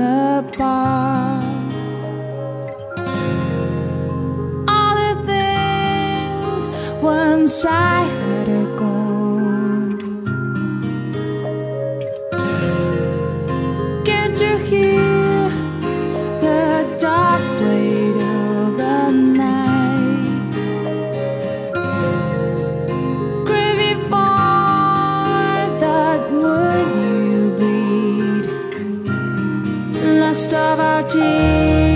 apart. All the things once I had a best of our tears.